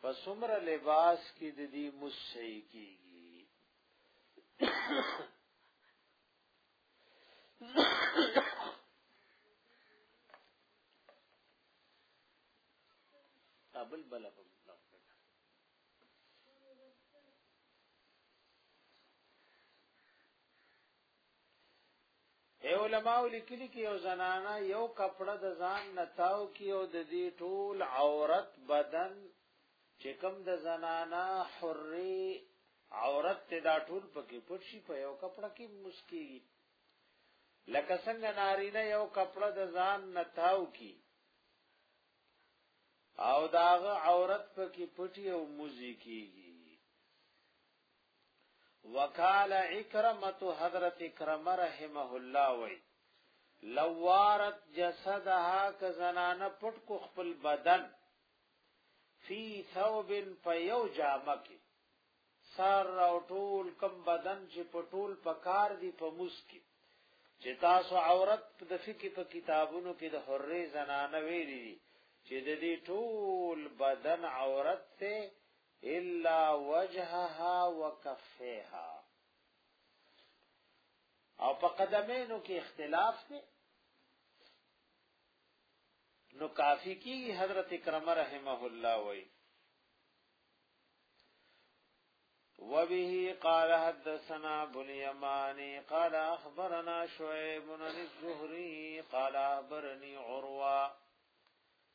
په سمره لباس کې د دې مشي کیږي ابل بل په اے علماء لیکلی کې یو زنانا یو کپڑا د ځان نتاو کې او د دې ټول عورت بدن چې کوم د زنانا حری عورت ته دا ټول پکې پټ شي په یو کپڑا کې مسکی لکه څنګه نارینه یو کپڑا د ځان نتاو کې او داغه عورت پکې پټي او موزي کیږي وقال اکرمت حضرت اکرمه رحمه الله وی لوارت جسدها ک زنان پټ کو خپل بدن فی ثوب پیو جامه کی سر او ټول کم بدن چې په ټول پکار دی په مسکی چې تاسو عورت د فقې په کتابونو کې د حرې زنانه ویلي چې د دې ټول بدن عورت ته الا وجهها وکفیها او په قدمینو کې اختلاف دی نو کافی کی حضرت کرم رحمه الله وی وبه قال حدثنا ابو اليماني قال اخبرنا شعيب بن الزهري قال اخبرني عروه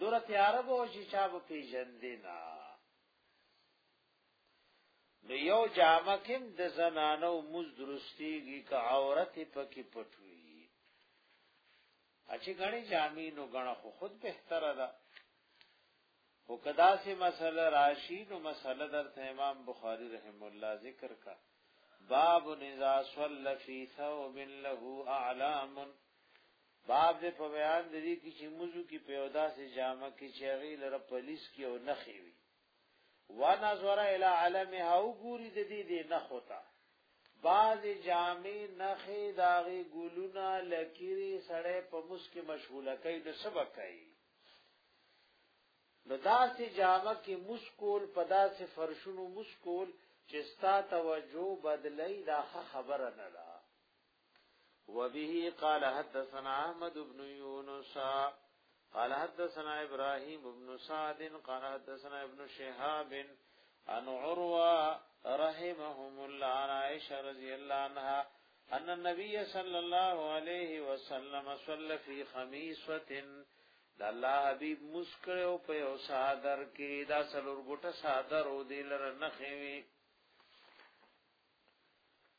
دور تیار بو چې چا به پیژندې نه نو یو جامه کم د زنانو مز درستیږي که عورت پکې پټوي اچي غني جامې نو غنه خو خود بهتره ده او کدا سي مسله راشي نو مسله درته امام بخاری رحم الله ذکر کا باب نزا صلی فی ثوب له اعلام باب دې په بیان د دې کې چې موضوع کې په یو داسې جامه کې چې هغه لره پولیس کې او نخې وي وانا زورا الی علمها وګوري د دې دې نخ وتا باز جامې نخې داغي ګلونا لکيري سړې په مسکه مشغوله کوي د سبق کوي نو داسې جامه کې مسکول په داسې فرشونو مسکول چې ستا توجه بدلای دا خبره نه ده وبه قال حدثنا احمد بن يونس قال حدثنا ابراهيم بن سعد قال حدثنا ابن شهاب عن عروه رحمهم الله عن عائشه رضي الله عنها ان النبي صلى الله عليه وسلم صلى في خميسه د الله حبيب مسکره او په یو صادر کې دا سلور ګټه صادر او دلر نه خوي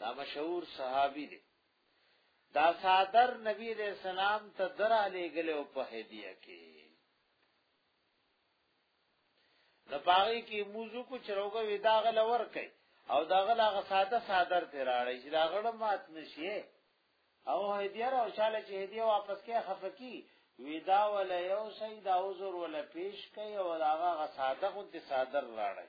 دا مشهور صحابي دی دا صادر نبی علیہ السلام ته درا لګل او په هدیه کې د پاغي کې موضوع کو چروګه ودا غل ور کوي او دا غل هغه ساده صادر ته راړی چې دا غړ مات نشي او هدیه را او شاله چې هدیه واپس کې خفقي ودا ولا یو سید او زور ولا پیش کوي او دا هغه ساده خو ته صادر راړی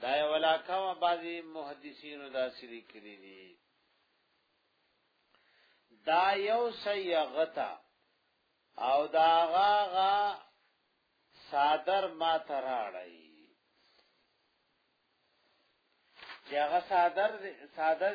دا یو علاقه ما بعضی محدثینو دا سری کړی دي دا یو سیغتا او دا غاغا صادر ما تراړی چې هغه صادر صادر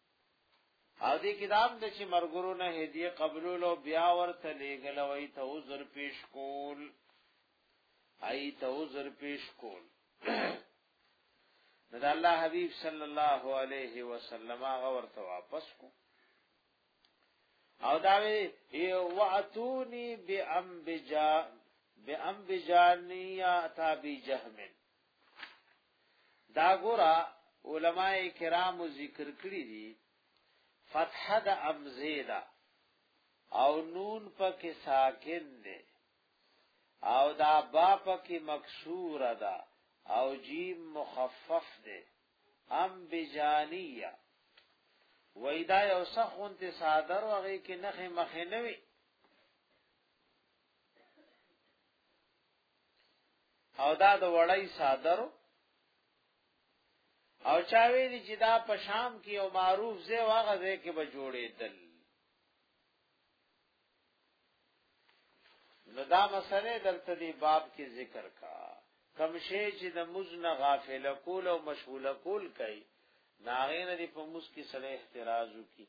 او دې کتاب د چې مرګرو نه هدیه قبول او بیا ورته لېګل وای ته عذر پیش کول ای ته عذر پیش کول نو د الله حبیب صلی الله علیه وسلم هغه ورته واپس کو او دا وی واتونی بام بجا بام بجانی یا تا بی جهمن دا ګورا علماء کرام ذکر کړی دي فتح د امزیدا او نون پکې ساکن دی او دا با پکې مکسور ده او جیم مخفف دی ام بجانیه وېدا یو سخون ته صادر وغه کې نخې مخې نه وي او دا د وړی صادر او چا ویلی چې دا په شام کې او معروف زی واغه زی کې به جوړې دل نو دا مسله دلته دی باب کې ذکر کا کم شی چې د مزنه غافل کول او مشغول کول کوي ناغې نه دی په مس کې سره احتراز وکي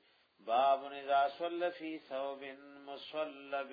باب نذا صلی فی ثوب مصلب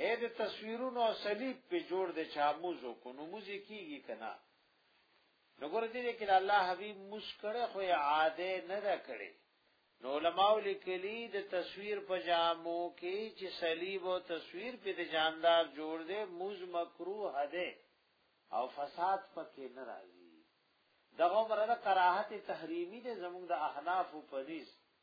اې د تصویرونو صلیب په جوړ د چاموزو کو نو موزي کیږي کنه نو ګور دې کې الله حبیب موس کړه خو عاده نه ده کړې نو علماء لیکلي د تصویر په جامو کې چې صلیب او تصویر په د جاندار جوړ دې موز مکروه ده او فساد پکې نه راځي دغه مرده کراهت تحریمی ده زموږ د احناف په نس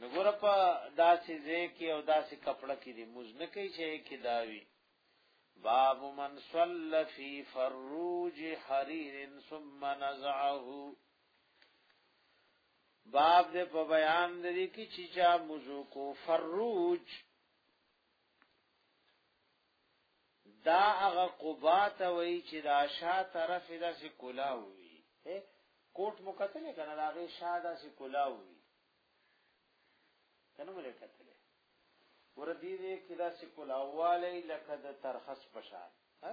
نګور په داسې ځای کې او داسې کپړه کې دی مزنه کوي چې کې داوي باب من صلى في فروج حرير ثم نزعه باب دې په بیان دې کې چې چا مزو کو فروج دا هغه قبا ته وای چې دا شا طرف دا سې کولا وي کوټ مو کتل کنه دا غي شا دا سې کولا وي کنه مې کتل ور دي دې کې دا سې کولا واله لکه د ترخص پشان ها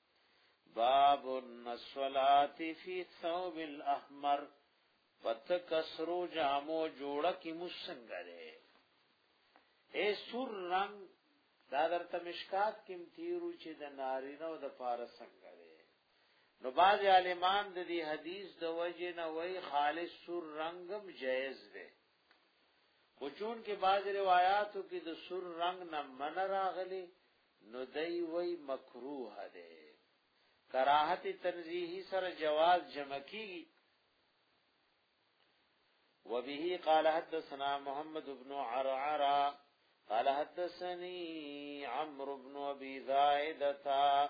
باب النسولات فی ثوب الاحمر پت کسرو جامو جوړه کی مسنګره اے سور رنگ دا در تمشکات کم تیرو چې د نارینه او د پاره څنګه دی نو باز عالمان د دې حدیث د وجه نه وای خالص سور رنگم جائز دی او چون کې باز روایتو کې د سور رنگ نه من راغلی نو دی وی مکروه ده کراهت تنزیهی سره جواز جمع کیږي وبه قال حدثنا محمد بن عرعرا قال حدثني عمرو بن ابي زائده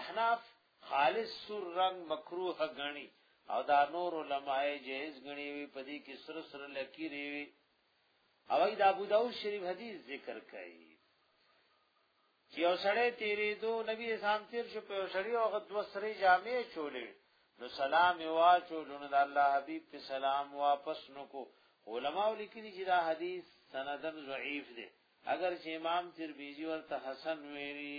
احناف خالص سور رنگ مکروه غني او دا نور علماء جائز غني وي پدې کې سر سر لکی ری وي او دا ابو داود شریف حدیث ذکر کوي چې اوسړې تیرې دو نبی اسلام تیر شو په اوسړې او غد وسرې جامې چولې نو سلام وا چولونه د الله حبیب په سلام واپس نکو علماء لیکلي چې دا حدیث سندن ضعیف دی اگر چې امام ترمذی ورته حسن ویری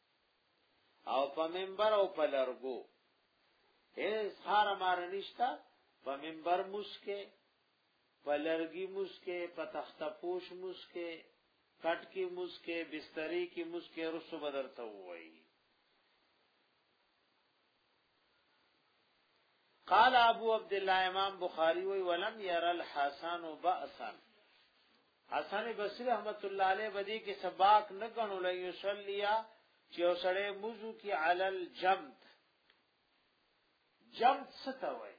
او په منبر او په لرګو هیڅ هار مار نشتا په منبر مسکه په لرګي مسکه په تخته پوش مسکه کټ کې مسکه بسترې کې مسکه رسو بدرته وایي قال ابو عبد الله امام بخاری وی ولم ير الحسن باسا حسن بصری رحمت الله علیه بدی کې سباق نه غنو لې یصلیا چې وسړې موضوع کې علل جمد جمد ستا وی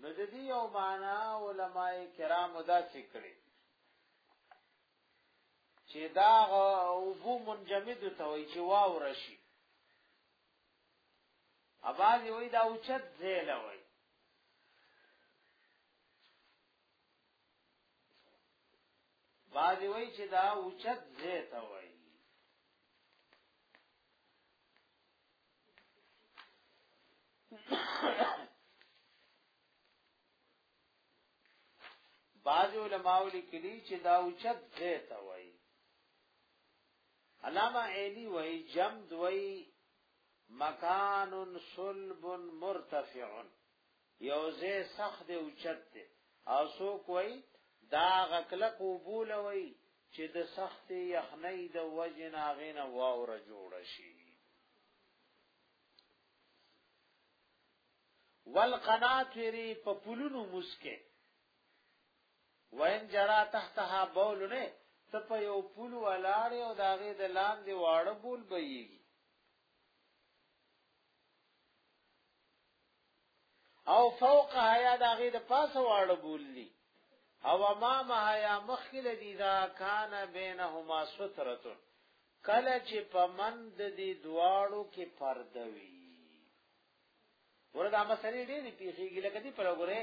نو د دې او معنا علماء کرام دا ذکرې چې دا او بو منجمد ته وی چې واو رشي اواز وی دا اوچت زیل وی بازی وی چې دا اوچت زیت وی بعض علماء لیکلي چې دا اوچت زیت وی علامه عینی وای جمد وای مکان صلب مرتفع یوزه سخت او چت دی او سو کوئی دا غکلک وبول وای چې د سخت یخنۍ د وجنا غینه واور جوړ شي والقناطری په پلونو مسکه وین جرا تحتها بول نه ته په یو پول ولاړ او داغه د لاندې واړه بول بهيږي او فوق حیا داغه د پاسه واړه بول دي او ما ما حیا مخکل دي دا کان بینهما ستره کله چې پمند دي دواړو کې پرده وي وردا مسلې دې پیخيږي لکه دې پر وګوره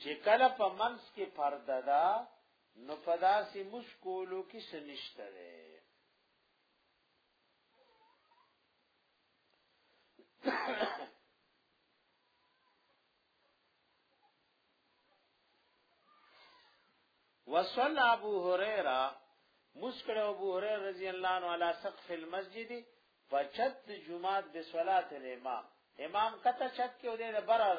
چې کله په منځ کې پرده ده نو په داسې مشکولو کې سنشته ده وصل ابو هريره مسکړه ابو هريره رضی الله عنه علی سقف المسجد فچت جمعات بصلات الامام امام کته چت کې ودې بره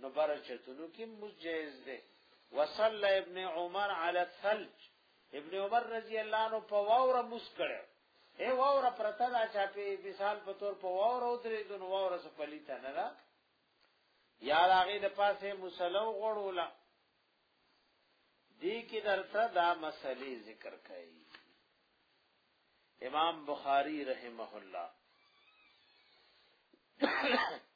نو برچتونو کې مجاز ده وصل ابن عمر علی الثلج ابن عمر رضی الله عنه په واوره مسکړه اے واوره پرته دا چا په مثال په تور په واوره ودرې دون واوره څه پلیته نه ده یا هغه د پاسه مسلو غړولا دی کې درته دا مسلې ذکر کړي امام بخاری رحمه الله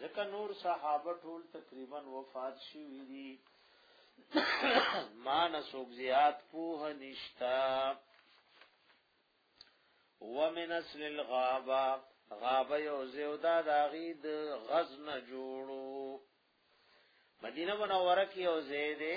ځکه نور صحابه ټول تقریبا وفات شوی دي ما نسوک زیات پوه نشتا ومن اصل الغابه غابه یو زیودا داغی د غزن جوړو مدینه منوره کې یو زیده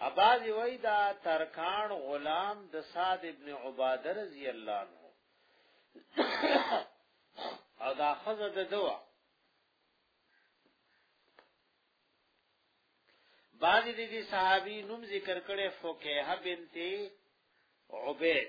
اباځي وای دا ترکان غلام د صاد ابن عباده رضی الله عنه او دا خزه د دوا بعض دي دي صحابي نوم ذکر کړي فقيه بنت عبيد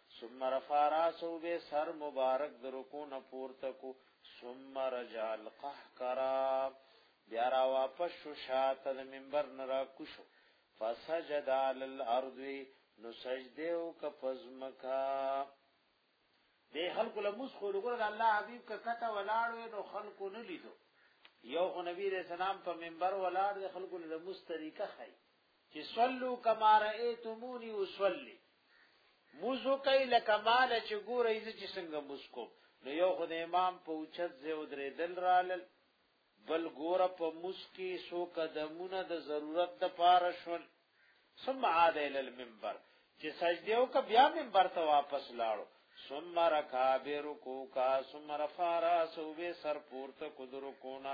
ثم رفع راسو به سر مبارک د رکوع نه پورته کو ثم رجع القهقرا بیا را واپس شو شاته د منبر نه را کوشو فسجد علی الارض نو سجده او کفزمکا د خلکو له موس خو لګور د الله حبیب ک کته ولاړ نو خلکو نه لیدو یو خو نبی رسول الله په منبر ولاړ د خلکو له موس طریقه خای چې صلو کما رایتمونی وصلی موزو کوي لکه مال چې ګورې زه چې څنګه مسکو نو یو خو د امام په اوچت زه ودرې دل رالل بل ګور په مسکی سو قدمونه د ضرورت د پاره شول ثم عاد الى المنبر چې سجده او ک بیا منبر ته واپس لاړو ثم رکع برکو کا ثم رفع راسو به سر پورته کو درو کونه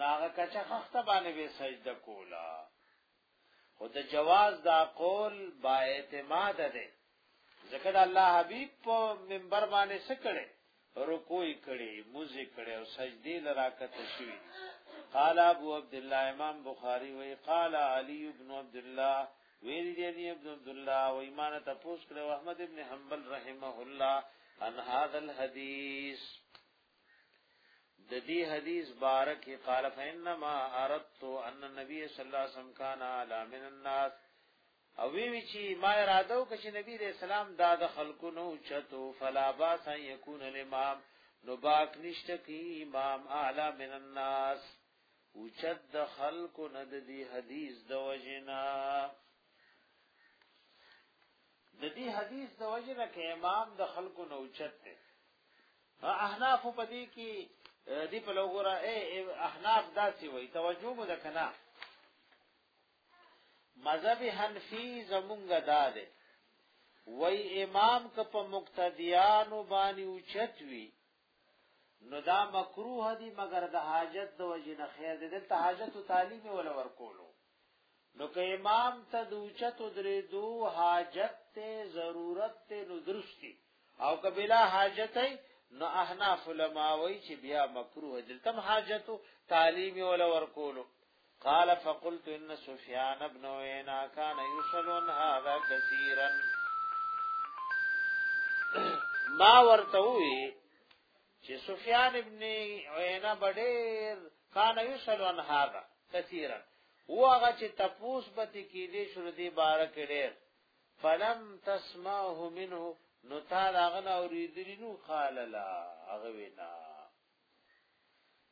ناغه کچه خخته باندې به سجده کولا خو د جواز دا قول با اعتماد ده ځکه د الله حبيب په منبر باندې سکړي رکوع کړي موزي کړي او سجدي لراکته شوی قال ابو عبد الله امام بخاري وی قال علي ابن عبد الله ویری دی ابن عبد عبد الله و ایمان تپوس کړو احمد ابن حنبل رحمه الله ان هذا الحديث د دې حدیث بارک قال فینما اردت ان النبي صلی الله علیه وسلم کان علی من الناس او وی وی چی ما اراده او کچ نبی دے اسلام دا د خلکو نو چتو فلا با سن یکون الامام نو باک نشت کی امام اعلی من الناس او چد د خلکو ند دی حدیث د وجنا د دې حدیث د وجنا کې امام د خلکو نو چت احناف په دې کې دی په لوګورا اے احناف داسي وای توجه مو دکنا مذهب حنفی زمونږ داده وای امام ک په مقتدیانو باندې اوچت وی نو دا مکروه دی مگر د حاجت د وجې نه خیر دی دلته حاجت او تعلیم ول ورکولو نو که امام ته د اوچت درې دو حاجت ته ضرورت ته نو درستی او که بلا حاجت ای نو احناف علماء وی چې بیا مکروه دلتم حاجت تعلیم ولا ورکولو قال فقلت ان سفيان بن عيينة كان يصلون هذا كثيرا ما ورتوي چې سفیان ابن عینه بډیر کان یسل ان هاذا کثیرا هو هغه چې تپوس بتی کې دې شروع دی بار کې ډیر فلم تسمعه منه نو تا لاغنا اوریدلی نو قال لا هغه وینا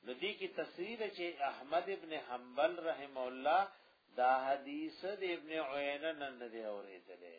نو دی کی تصریح چې احمد ابن حنبل رحم الله دا حدیث د ابن عینه نن دی اوریدلې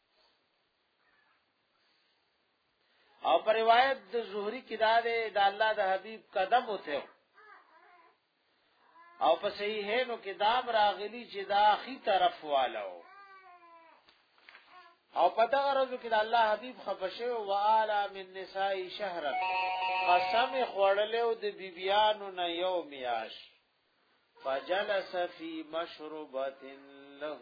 او پر روایت د زهري کې دا ده د الله د حبيب قدم وته او په صحیحینو کې دا راغلي چې دا اخی طرف والو او په دا غرض کې د الله حبيب خفشه او والا من نساء شهر قسم خوړلې او د بیبيانو نه یو میاش فجلس فی مشربه له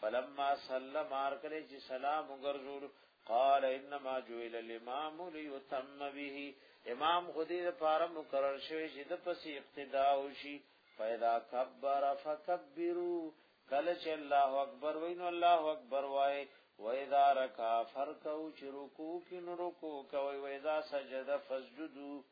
فلما سلم ارکلی چې سلام وګرځول قال انما جوئل الامام ليتم به امام خدي لپاره مقرر شوی چې د پس اقتدا وشي فاذا كبر فكبروا کله چې الله اکبر وینو الله اکبر وای واذا ركع فركعوا چې رکوع کین رکوع کوي واذا سجد فسجدوا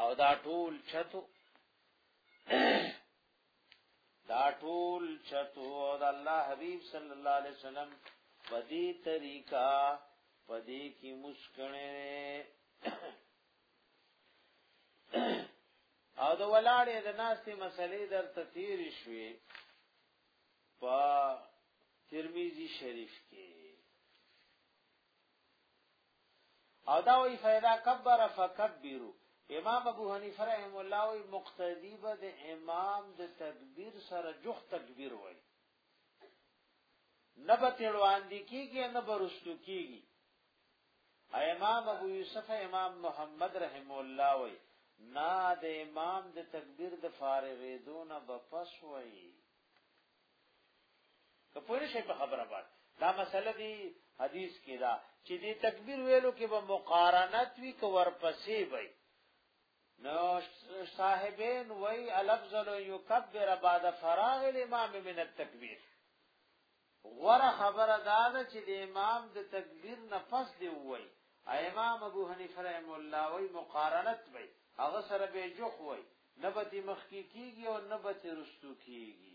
او دا ټول چتو دا ټول چتو او د الله حبيب صلی الله علیه وسلم په دې طریقہ په دې کې مسکنه او د ولاړې د ناسې مسلې در تثیر شوي په ترمذی شریف کې او دا وی فیدا کبر فکبرو امام ابو حنیفه رحم الله وی مقتدی به د امام د تکبیر سره جوخ تکبیر وای نه به تلوان دی کیږي نه به رستو کیږي امام ابو یوسف امام محمد رحم الله وی نا د امام د تکبیر د فارغې دون به پس وای که پوه شئ په خبره باندې دا مسله دی حدیث کې دا چې دې تکبیر ویلو کې به مقارنت وی کو ورپسې وي نو صاحبین وای الافضل یکبر بعد فراغ الامام من التکبیر غوره خبره دا ده چې د امام د تکبیر نه پس دی وای امام ابو حنیفه رحم الله وای مقارنت وای هغه سره به جوخ وای نبتی مخ کی کیږي او نبتی رستو کیږي